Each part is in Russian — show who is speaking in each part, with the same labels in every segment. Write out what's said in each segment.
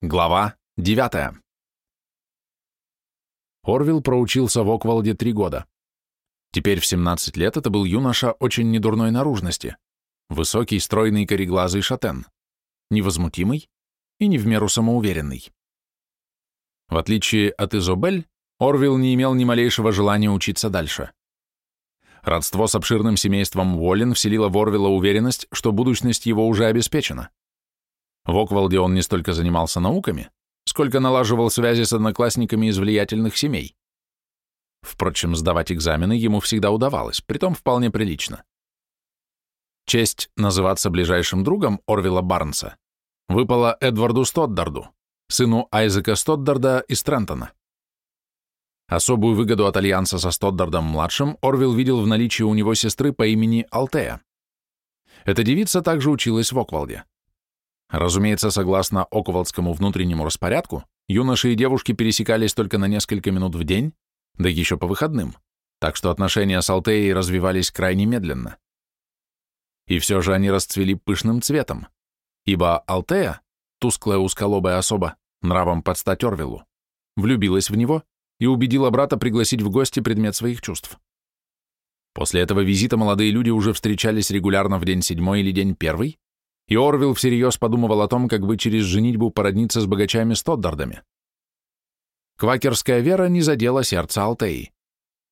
Speaker 1: Глава 9. Орвилл проучился в Оквалде три года. Теперь в 17 лет это был юноша очень недурной наружности, высокий, стройный, кореглазый шатен, невозмутимый и не в меру самоуверенный. В отличие от Изобель, Орвилл не имел ни малейшего желания учиться дальше. Родство с обширным семейством Уоллен вселило в Орвилла уверенность, что будущность его уже обеспечена. В Оквалде он не столько занимался науками, сколько налаживал связи с одноклассниками из влиятельных семей. Впрочем, сдавать экзамены ему всегда удавалось, притом вполне прилично. Честь называться ближайшим другом Орвила Барнса выпала Эдварду Стоддарду, сыну Айзека Стоддарда из Трентона. Особую выгоду от альянса со Стоддардом-младшим Орвилл видел в наличии у него сестры по имени Алтея. Эта девица также училась в Оквалде. Разумеется, согласно Оковалдскому внутреннему распорядку, юноши и девушки пересекались только на несколько минут в день, да еще по выходным, так что отношения с Алтеей развивались крайне медленно. И все же они расцвели пышным цветом, ибо Алтея, тусклая узколобая особа, нравом под стать Орвиллу, влюбилась в него и убедила брата пригласить в гости предмет своих чувств. После этого визита молодые люди уже встречались регулярно в день седьмой или день первый, и Орвилл всерьез подумывал о том, как бы через женитьбу породниться с богачами Стоддардами. Квакерская вера не задела сердце Алтеи.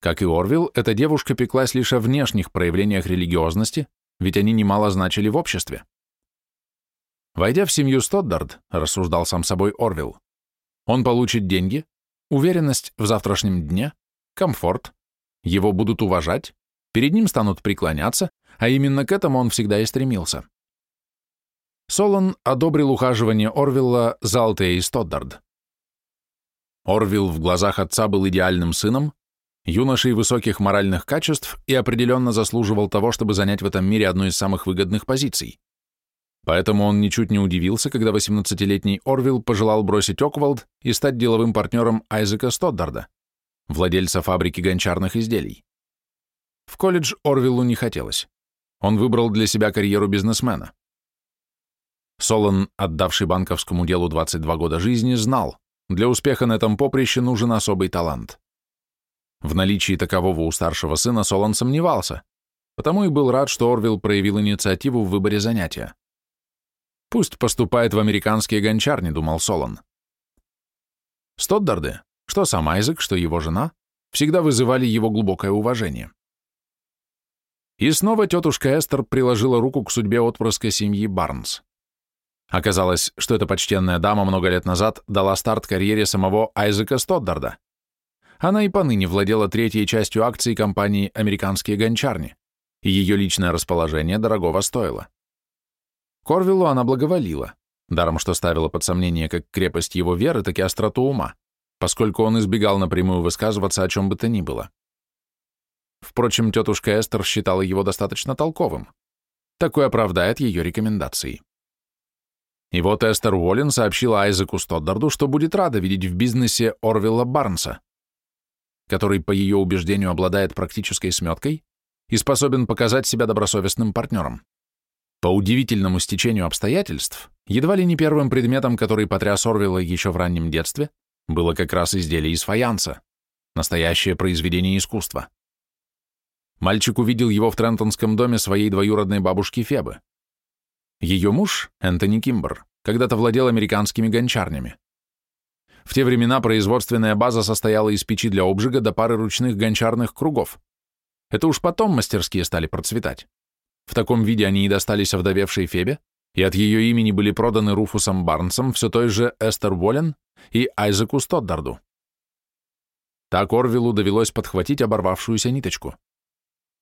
Speaker 1: Как и Орвилл, эта девушка пеклась лишь о внешних проявлениях религиозности, ведь они немало значили в обществе. Войдя в семью Стоддард, рассуждал сам собой Орвилл, он получит деньги, уверенность в завтрашнем дне, комфорт, его будут уважать, перед ним станут преклоняться, а именно к этому он всегда и стремился. Солон одобрил ухаживание Орвилла за Алтеей Стоддард. Орвилл в глазах отца был идеальным сыном, юношей высоких моральных качеств и определенно заслуживал того, чтобы занять в этом мире одну из самых выгодных позиций. Поэтому он ничуть не удивился, когда 18-летний Орвилл пожелал бросить Оквалд и стать деловым партнером Айзека Стоддарда, владельца фабрики гончарных изделий. В колледж Орвиллу не хотелось. Он выбрал для себя карьеру бизнесмена. Солон, отдавший банковскому делу 22 года жизни, знал, для успеха на этом поприще нужен особый талант. В наличии такового у старшего сына Солон сомневался, потому и был рад, что Орвилл проявил инициативу в выборе занятия. «Пусть поступает в американские гончарни», — думал Солон. Стоддарды, что сам Айзек, что его жена, всегда вызывали его глубокое уважение. И снова тетушка Эстер приложила руку к судьбе отпрыска семьи Барнс. Оказалось, что эта почтенная дама много лет назад дала старт карьере самого Айзека Стоддарда. Она и поныне владела третьей частью акций компании «Американские гончарни», и ее личное расположение дорогого стоило. Корвиллу она благоволила, даром что ставила под сомнение как крепость его веры, так и остроту ума, поскольку он избегал напрямую высказываться о чем бы то ни было. Впрочем, тетушка Эстер считала его достаточно толковым. Такое оправдает ее рекомендации. И вот Эстер Уоллен сообщила Айзеку Стоддарду, что будет рада видеть в бизнесе Орвилла Барнса, который, по ее убеждению, обладает практической сметкой и способен показать себя добросовестным партнером. По удивительному стечению обстоятельств, едва ли не первым предметом, который потряс Орвилла еще в раннем детстве, было как раз изделие из фаянса, настоящее произведение искусства. Мальчик увидел его в Трентонском доме своей двоюродной бабушки Фебы. Ее муж, Энтони Кимбер, когда-то владел американскими гончарнями. В те времена производственная база состояла из печи для обжига до пары ручных гончарных кругов. Это уж потом мастерские стали процветать. В таком виде они и достались овдовевшей Фебе, и от ее имени были проданы Руфусом Барнсом все той же Эстер Уоллен и Айзеку Стоддарду. Так Орвиллу довелось подхватить оборвавшуюся ниточку.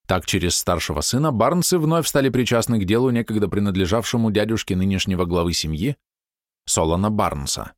Speaker 1: Так через старшего сына Барнсы вновь стали причастны к делу, некогда принадлежавшему дядюшке нынешнего главы семьи, Солона Барнса.